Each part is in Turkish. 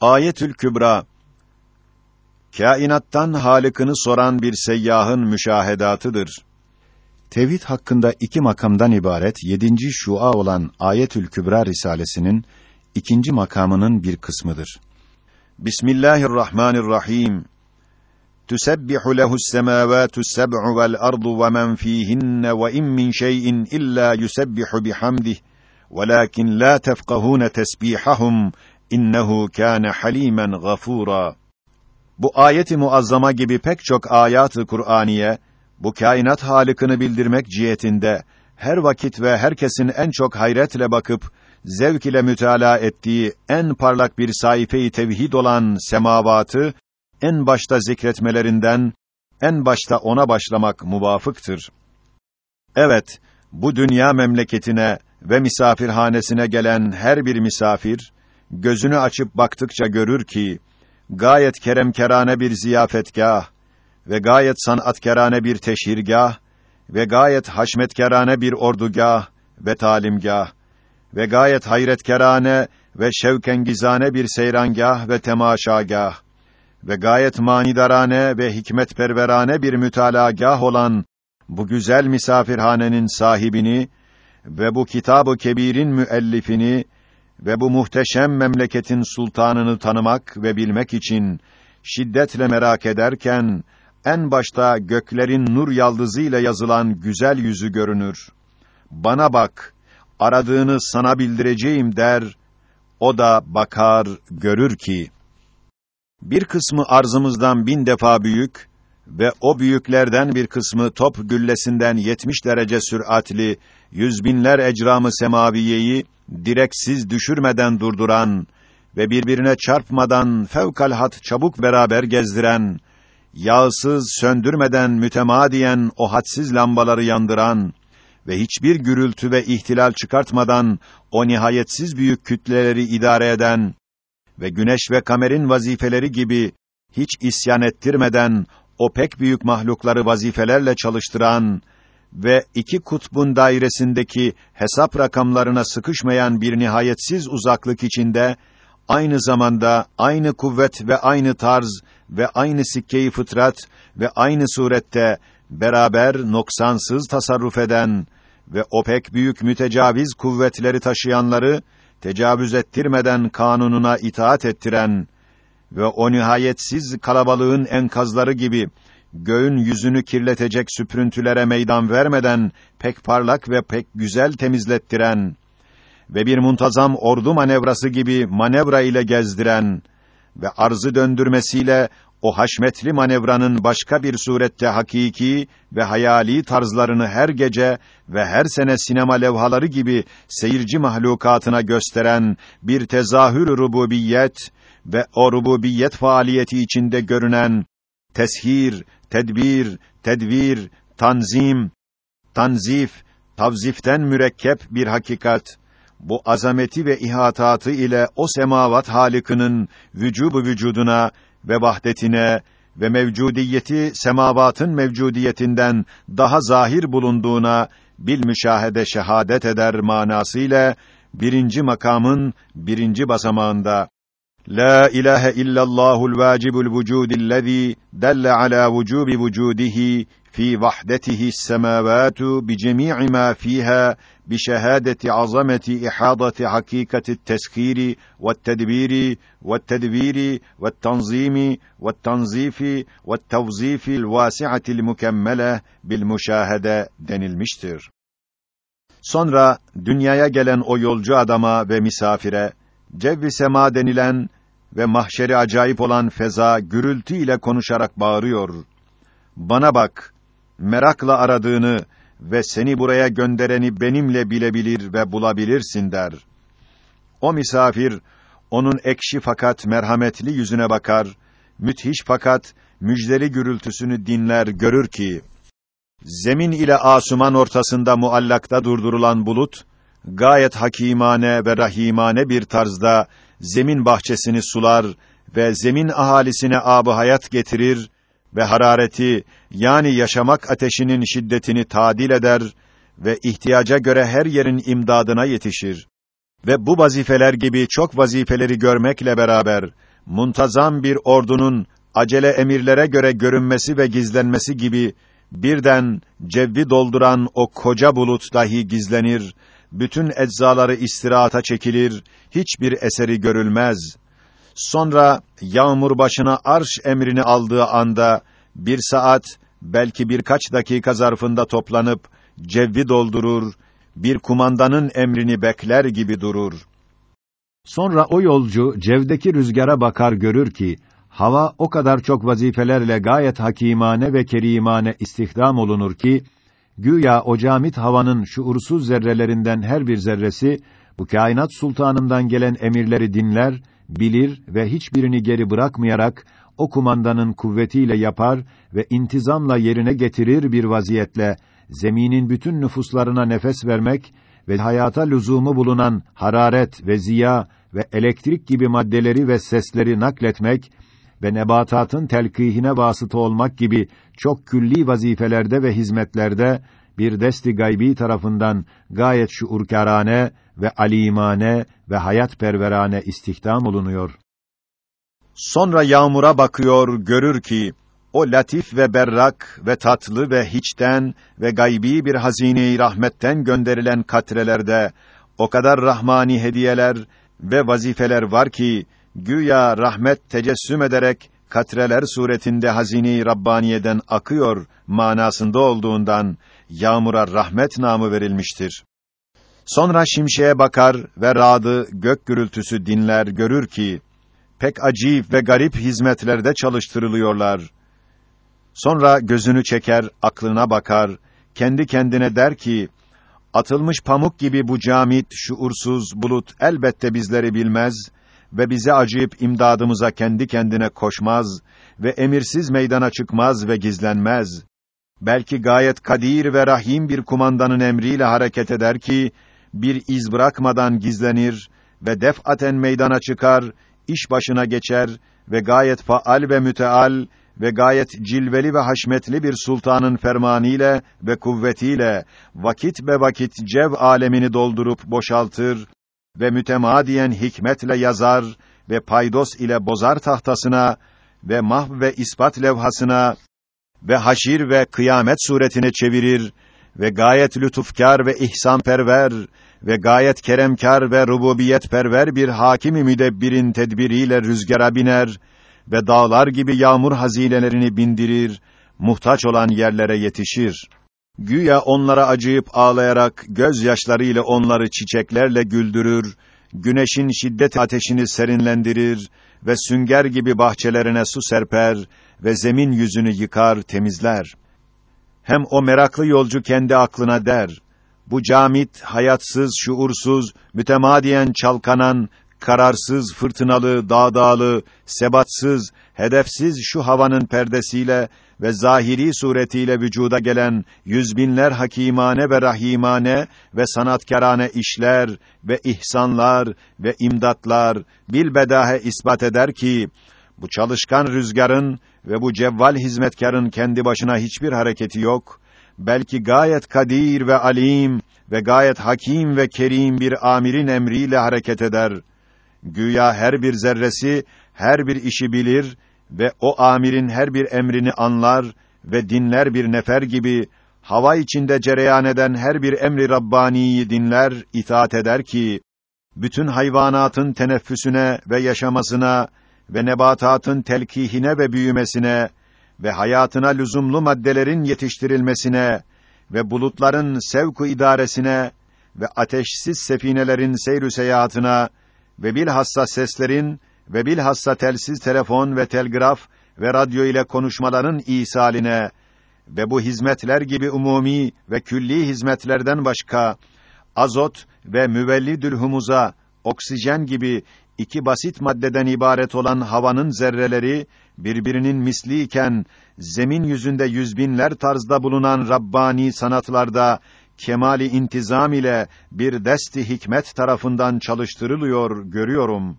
Ayetül Kübra Kainattan halikini soran bir seyyahın müşahedatıdır. Tevhid hakkında iki makamdan ibaret yedinci şua olan Ayetül Kübra risalesinin ikinci makamının bir kısmıdır. Bismillahirrahmanirrahim. Tüsebbihu lehu's semâvâtu's seb'u vel ardu ve men fîhinne ve in min şey'in illa yusebbihu bihamdih velakin la tefkahûne tesbîhahum innehu kâne halîmen gafûrâ. Bu ayeti muazzama gibi pek çok ayat-ı Kur'aniye bu kainat halikini bildirmek cihetinde her vakit ve herkesin en çok hayretle bakıp zevk ile mütalaa ettiği en parlak bir sayfeyi tevhid olan semavatı en başta zikretmelerinden en başta ona başlamak muvafıktır. Evet, bu dünya memleketine ve misafirhanesine gelen her bir misafir gözünü açıp baktıkça görür ki gayet keremkerane bir ziyafetgah ve gayet sanatkerane bir teşhirgah ve gayet haşmetkerane bir ordugah ve talimgah ve gayet hayretkerane ve şevkengizane bir seyrangah ve temaşagah ve gayet manidarane ve hikmetperverane bir mütalagah olan bu güzel misafirhanenin sahibini ve bu kitabı kebirin müellifini ve bu muhteşem memleketin sultanını tanımak ve bilmek için şiddetle merak ederken en başta göklerin nur yaldızı ile yazılan güzel yüzü görünür. Bana bak, aradığını sana bildireceğim der. O da bakar, görür ki bir kısmı arzımızdan bin defa büyük ve o büyüklerden bir kısmı top güllesinden yetmiş derece süratli yüz binler ecramı semaviyeyi direksiz düşürmeden durduran ve birbirine çarpmadan fevkalhat çabuk beraber gezdiren, yağsız söndürmeden mütemadiyen o hadsiz lambaları yandıran ve hiçbir gürültü ve ihtilal çıkartmadan o nihayetsiz büyük kütleleri idare eden ve güneş ve kamerin vazifeleri gibi hiç isyan ettirmeden o pek büyük mahlukları vazifelerle çalıştıran ve iki kutbun dairesindeki hesap rakamlarına sıkışmayan bir nihayetsiz uzaklık içinde aynı zamanda aynı kuvvet ve aynı tarz ve aynı sikkeyi fıtrat ve aynı surette beraber noksansız tasarruf eden ve o pek büyük mütecaviz kuvvetleri taşıyanları tecavüz ettirmeden kanununa itaat ettiren ve o nihayetsiz kalabalığın enkazları gibi göğün yüzünü kirletecek süprüntülere meydan vermeden pek parlak ve pek güzel temizlettiren ve bir muntazam ordu manevrası gibi manevra ile gezdiren ve arzı döndürmesiyle o haşmetli manevranın başka bir surette hakiki ve hayali tarzlarını her gece ve her sene sinema levhaları gibi seyirci mahlukatına gösteren bir tezahür rububiyet ve o rububiyet faaliyeti içinde görünen teshir, tedbir, tedvir, tanzim, tanzif, tavziften mürekkep bir hakikat. Bu azameti ve ihatatı ile o semavat halikinin vücubu vücuduna ve vahdetine ve mevcudiyeti semavatın mevcudiyetinden daha zahir bulunduğuna bil müşahede şehadet eder manasıyla birinci makamın birinci basamağında La ilahe illallahul vacibul vücudillezî delle ala vücubi vücudihi fi vahdetihi semavatu bi cemii ma fiha bi şehadeti azameti ihadati hakikati teskiri ve tedbiri ve tedbiri ve tanzimi ve tanzifi ve tevzifi vasiatil mükemmele bil müşahede denilmiştir. Sonra dünyaya gelen o yolcu adama ve misafire cevvi sema denilen ve mahşeri acayip olan feza gürültü ile konuşarak bağırıyor. Bana bak, merakla aradığını ve seni buraya göndereni benimle bilebilir ve bulabilirsin der. O misafir, onun ekşi fakat merhametli yüzüne bakar, müthiş fakat müjdeli gürültüsünü dinler, görür ki, zemin ile asuman ortasında muallakta durdurulan bulut, gayet hakimane ve rahimane bir tarzda zemin bahçesini sular ve zemin ahalisine abı hayat getirir ve harareti yani yaşamak ateşinin şiddetini tadil eder ve ihtiyaca göre her yerin imdadına yetişir. Ve bu vazifeler gibi çok vazifeleri görmekle beraber muntazam bir ordunun acele emirlere göre görünmesi ve gizlenmesi gibi birden cevvi dolduran o koca bulut dahi gizlenir, bütün eczaları istirahata çekilir, hiçbir eseri görülmez. Sonra yağmur başına arş emrini aldığı anda bir saat, belki birkaç dakika zarfında toplanıp cevvi doldurur, bir kumandanın emrini bekler gibi durur. Sonra o yolcu cevdeki rüzgara bakar görür ki hava o kadar çok vazifelerle gayet hakimane ve kerimane istihdam olunur ki güya o camit havanın şuursuz zerrelerinden her bir zerresi bu kainat sultanından gelen emirleri dinler, bilir ve hiçbirini geri bırakmayarak o kumandanın kuvvetiyle yapar ve intizamla yerine getirir bir vaziyetle zeminin bütün nüfuslarına nefes vermek ve hayata lüzumu bulunan hararet ve ziya ve elektrik gibi maddeleri ve sesleri nakletmek ve nebatatın telkihine vasıta olmak gibi çok külli vazifelerde ve hizmetlerde bir desti gaybi tarafından gayet şuurkârane ve alimane ve hayat perverane istihdam olunuyor. Sonra yağmura bakıyor, görür ki o latif ve berrak ve tatlı ve hiçten ve gaybi bir hazine-i rahmetten gönderilen katrelerde o kadar rahmani hediyeler ve vazifeler var ki güya rahmet tecessüm ederek katreler suretinde hazine-i rabbaniyeden akıyor manasında olduğundan yağmura rahmet namı verilmiştir. Sonra şimşeye bakar ve radı gök gürültüsü dinler görür ki pek acayip ve garip hizmetlerde çalıştırılıyorlar. Sonra gözünü çeker, aklına bakar, kendi kendine der ki atılmış pamuk gibi bu camit, şuursuz bulut elbette bizleri bilmez ve bize acıyıp imdadımıza kendi kendine koşmaz ve emirsiz meydana çıkmaz ve gizlenmez. Belki gayet kadir ve rahim bir kumandanın emriyle hareket eder ki, bir iz bırakmadan gizlenir ve defaten meydana çıkar, iş başına geçer ve gayet faal ve müteal ve gayet cilveli ve haşmetli bir sultanın fermanıyla ve kuvvetiyle vakit be vakit cev alemini doldurup boşaltır ve mütemadiyen hikmetle yazar ve paydos ile bozar tahtasına ve mahv ve ispat levhasına ve haşir ve kıyamet suretine çevirir ve gayet lütufkar ve ihsanperver ve gayet keremkar ve rububiyet perver bir hakimi müdebbirin tedbiriyle rüzgara biner ve dağlar gibi yağmur hazinelerini bindirir, muhtaç olan yerlere yetişir. Güya onlara acıyıp ağlayarak gözyaşlarıyla onları çiçeklerle güldürür, güneşin şiddet ateşini serinlendirir ve sünger gibi bahçelerine su serper ve zemin yüzünü yıkar, temizler. Hem o meraklı yolcu kendi aklına der, bu camit, hayatsız, şuursuz, mütemadiyen çalkanan, kararsız, fırtınalı, dağdağlı, sebatsız, hedefsiz şu havanın perdesiyle ve zahiri suretiyle vücuda gelen yüz binler hakimane ve rahimane ve sanatkarane işler ve ihsanlar ve imdatlar bilbedahe ispat eder ki bu çalışkan rüzgarın ve bu cevval hizmetkarın kendi başına hiçbir hareketi yok. Belki gayet kadir ve alim ve gayet hakim ve kerim bir amirin emriyle hareket eder. Güya her bir zerresi her bir işi bilir ve o amirin her bir emrini anlar ve dinler bir nefer gibi hava içinde cereyan eden her bir emri rabbaniyi dinler, itaat eder ki bütün hayvanatın teneffüsüne ve yaşamasına ve nebatatın telkihine ve büyümesine ve hayatına lüzumlu maddelerin yetiştirilmesine ve bulutların sevku idaresine ve ateşsiz sefinelerin seyrü seyahatına ve bilhassa seslerin ve bilhassa telsiz telefon ve telgraf ve radyo ile konuşmaların isaline ve bu hizmetler gibi umumi ve külli hizmetlerden başka azot ve müvellidül humuza, oksijen gibi iki basit maddeden ibaret olan havanın zerreleri birbirinin misliyken zemin yüzünde yüzbinler tarzda bulunan rabbani sanatlarda kemali intizam ile bir desti hikmet tarafından çalıştırılıyor görüyorum.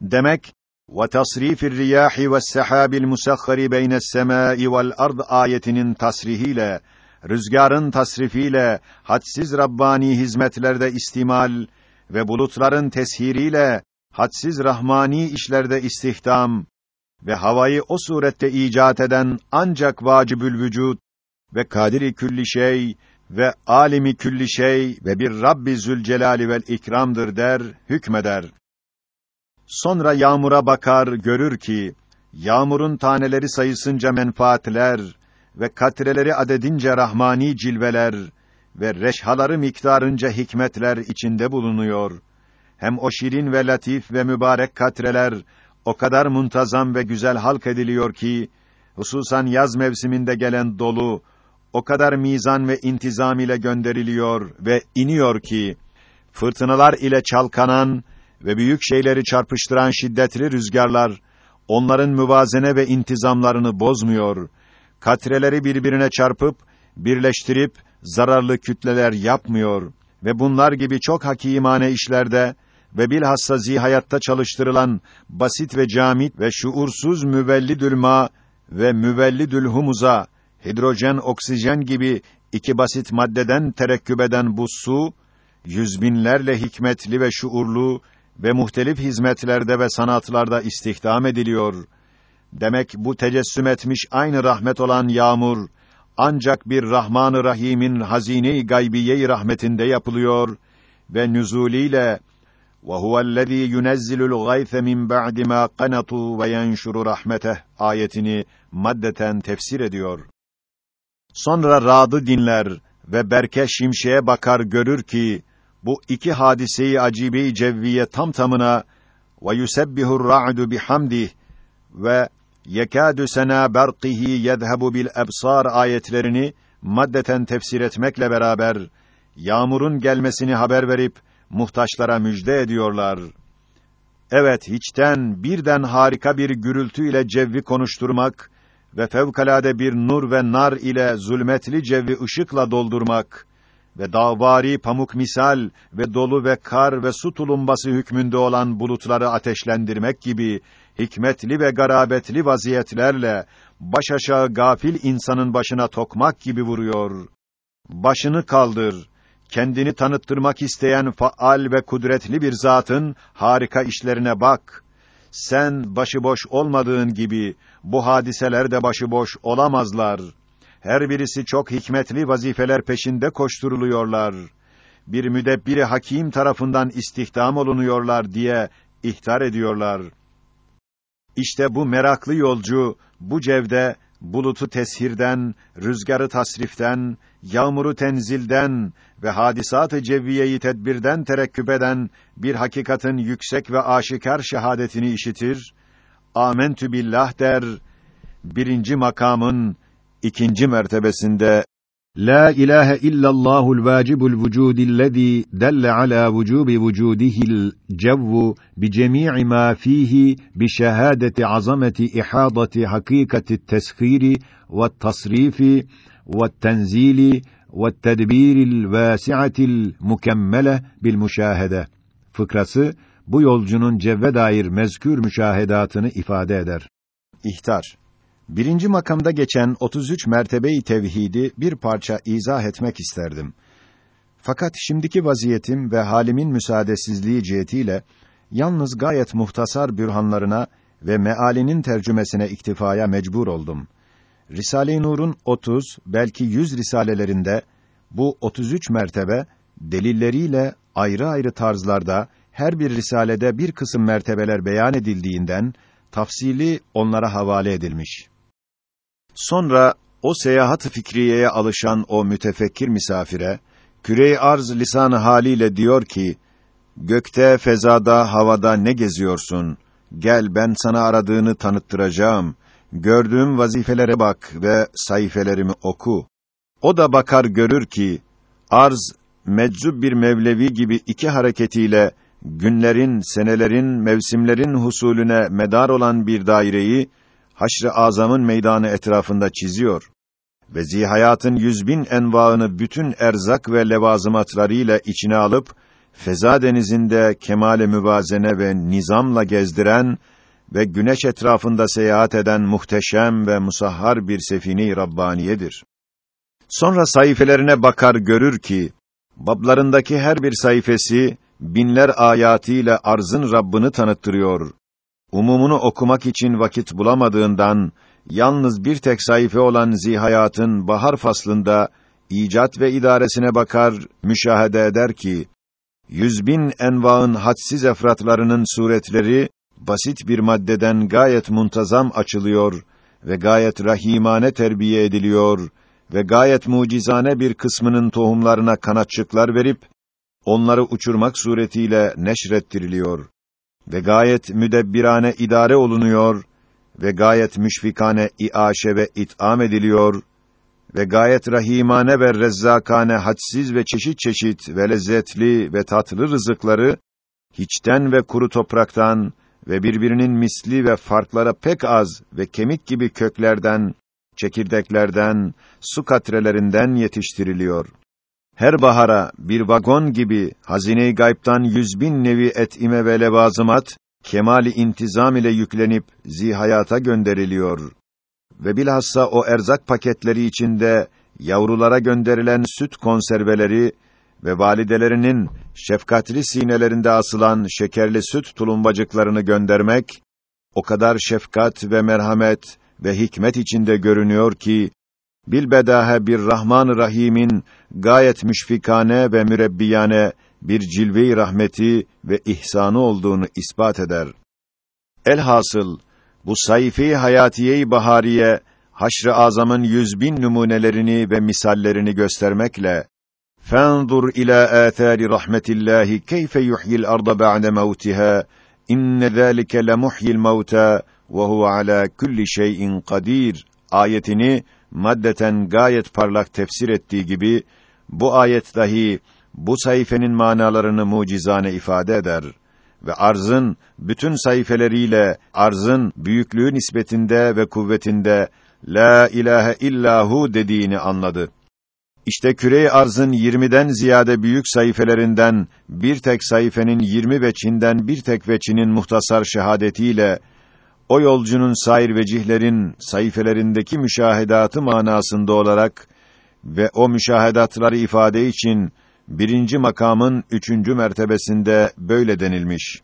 Demek ve tasrifir riyahi ve sehabil musahhari beyne's semai vel ard ayetinin tasrihiyle rüzgarın tasrifiyle hadsiz rabbani hizmetlerde istimal ve bulutların teshiriyle hadsiz rahmani işlerde istihdam ve havayı o surette icat eden ancak vacibül vücut ve kadiri külli şey ve alimi külli şey ve bir Rabbi Zülcelali vel ikramdır der, hükmeder. Sonra yağmura bakar, görür ki yağmurun taneleri sayısınca menfaatler ve katreleri adedince rahmani cilveler ve reşhaları miktarınca hikmetler içinde bulunuyor. Hem o şirin ve latif ve mübarek katreler o kadar muntazam ve güzel halk ediliyor ki hususan yaz mevsiminde gelen dolu o kadar mizan ve intizam ile gönderiliyor ve iniyor ki fırtınalar ile çalkanan ve büyük şeyleri çarpıştıran şiddetli rüzgarlar onların müvazene ve intizamlarını bozmuyor. Katreleri birbirine çarpıp birleştirip zararlı kütleler yapmıyor ve bunlar gibi çok hakimane işlerde ve bilhassa zihayatta çalıştırılan basit ve camit ve şuursuz müvellidül ma ve müvellidül humuza hidrojen, oksijen gibi iki basit maddeden terekküp eden bu su, yüz binlerle hikmetli ve şuurlu ve muhtelif hizmetlerde ve sanatlarda istihdam ediliyor. Demek bu tecessüm etmiş aynı rahmet olan yağmur ancak bir Rahman-ı Rahim'in hazine-i gaybiye rahmetinde yapılıyor ve nüzuliyle ve huvellezî yunezzilul gayse min ba'di mâ qanatû ve yenşuru ayetini maddeten tefsir ediyor. Sonra Rad'ı dinler ve Berke şimşeye bakar görür ki bu iki hadiseyi acibe-i cevviye tam tamına ve yusebbihur ra'du bihamdih ve yekâdü sena berqihi yezhebu bil ebsar ayetlerini maddeten tefsir etmekle beraber yağmurun gelmesini haber verip muhtaçlara müjde ediyorlar. Evet, hiçten birden harika bir gürültü ile cevvi konuşturmak ve fevkalade bir nur ve nar ile zulmetli cevvi ışıkla doldurmak ve dağvari pamuk misal ve dolu ve kar ve su tulumbası hükmünde olan bulutları ateşlendirmek gibi hikmetli ve garabetli vaziyetlerle baş aşağı gafil insanın başına tokmak gibi vuruyor. Başını kaldır. Kendini tanıttırmak isteyen faal ve kudretli bir zatın harika işlerine bak. Sen başıboş olmadığın gibi bu hadiseler de başıboş olamazlar. Her birisi çok hikmetli vazifeler peşinde koşturuluyorlar. Bir müdebbiri hakim tarafından istihdam olunuyorlar diye ihtar ediyorlar. İşte bu meraklı yolcu bu cevde bulutu teshirden, rüzgarı tasriften, yağmuru tenzilden ve hadisat-ı cevviyeyi tedbirden terekküp eden bir hakikatin yüksek ve aşikar şehadetini işitir, amentü billah der, birinci makamın ikinci mertebesinde La ilahe illallahul vacibul vücudillezî delle ala vücubi vücudihil cevvu bi cemî'i mâ fîhî bi şehâdeti azameti ihâdati hakîkati teshîri ve tasrifi ve tenzili ve tedbiril vâsi'atil mukemmele bil müşâhede. Fıkrası bu yolcunun cevve dair mezkür müşahedatını ifade eder. İhtar Birinci makamda geçen 33 mertebeyi tevhidi bir parça izah etmek isterdim. Fakat şimdiki vaziyetim ve halimin müsaadesizliği cihetiyle yalnız gayet muhtasar bürhanlarına ve mealinin tercümesine iktifaya mecbur oldum. Risale-i Nur'un 30 belki 100 risalelerinde bu 33 mertebe delilleriyle ayrı ayrı tarzlarda her bir risalede bir kısım mertebeler beyan edildiğinden tafsili onlara havale edilmiş. Sonra o seyahat fikriyeye alışan o mütefekkir misafire kürey arz lisanı haliyle diyor ki: Gökte, fezada, havada ne geziyorsun? Gel ben sana aradığını tanıttıracağım. Gördüğüm vazifelere bak ve sayfelerimi oku. O da bakar görür ki arz meczub bir mevlevi gibi iki hareketiyle günlerin, senelerin, mevsimlerin husulüne medar olan bir daireyi haşr-ı azamın meydanı etrafında çiziyor ve zihayatın yüz bin envaını bütün erzak ve levazımatlarıyla içine alıp feza denizinde kemale müvazene ve nizamla gezdiren ve güneş etrafında seyahat eden muhteşem ve musahhar bir sefine-i rabbaniyedir. Sonra sayfelerine bakar görür ki bablarındaki her bir sayfası binler ayatıyla arzın Rabbini tanıttırıyor. Umumunu okumak için vakit bulamadığından, yalnız bir tek sayfa olan Zihayat'ın bahar faslında, icat ve idaresine bakar, müşahede eder ki, yüz bin envaın hadsiz efratlarının suretleri, basit bir maddeden gayet muntazam açılıyor ve gayet rahimane terbiye ediliyor ve gayet mucizane bir kısmının tohumlarına kanatçıklar verip, onları uçurmak suretiyle neşrettiriliyor ve gayet müdebbirane idare olunuyor ve gayet müşfikane iaşe ve it'am ediliyor ve gayet rahimane ve rezzakane hadsiz ve çeşit çeşit ve lezzetli ve tatlı rızıkları hiçten ve kuru topraktan ve birbirinin misli ve farklara pek az ve kemik gibi köklerden, çekirdeklerden, su katrelerinden yetiştiriliyor. Her bahara bir vagon gibi hazine-i gaybtan yüz bin nevi etime ve levazımat, kemali intizam ile yüklenip zihayata gönderiliyor. Ve bilhassa o erzak paketleri içinde yavrulara gönderilen süt konserveleri ve validelerinin şefkatli sinelerinde asılan şekerli süt tulumbacıklarını göndermek, o kadar şefkat ve merhamet ve hikmet içinde görünüyor ki, bilbedahe bir Rahman-ı Rahim'in gayet müşfikane ve mürebbiyane bir cilve-i rahmeti ve ihsanı olduğunu ispat eder. Elhasıl, bu sayfi hayatiye-i bahariye, haşr-ı azamın yüz bin numunelerini ve misallerini göstermekle, فانظر إلى آثار رحمة الله كيف يحيي الأرض بعد موتها إن ذلك لمحيي الموتى وهو على كل şeyin قدير ayetini maddeten gayet parlak tefsir ettiği gibi bu ayet dahi bu sayfenin manalarını mucizane ifade eder ve arzın bütün sayfeleriyle arzın büyüklüğü nispetinde ve kuvvetinde la ilahe illahu dediğini anladı. İşte küre arzın 20'den ziyade büyük sayfelerinden bir tek sayfenin 20 veçinden bir tek veçinin muhtasar şehadetiyle o yolcunun sair vecihlerin sayfelerindeki müşahedatı manasında olarak ve o müşahedatları ifade için birinci makamın üçüncü mertebesinde böyle denilmiş.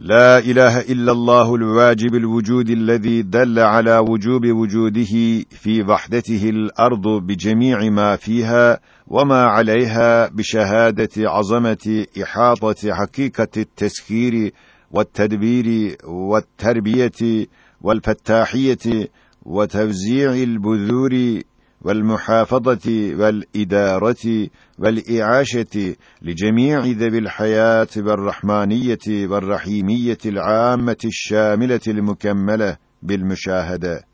La ilahe illallahul vacibil vücudillezî delle ala vücubi vücudihi fi vahdetihil ardu bi cemî'i mâ fîhâ ve mâ aleyhâ bi şehâdeti azameti ihâtati hakîkati teskîri والتدبير والتربية والفتاحية وتوزيع البذور والمحافظة والإدارة والإعاشة لجميع ذوي الحياة والرحمانية والرحيمية العامة الشاملة المكملة بالمشاهدة.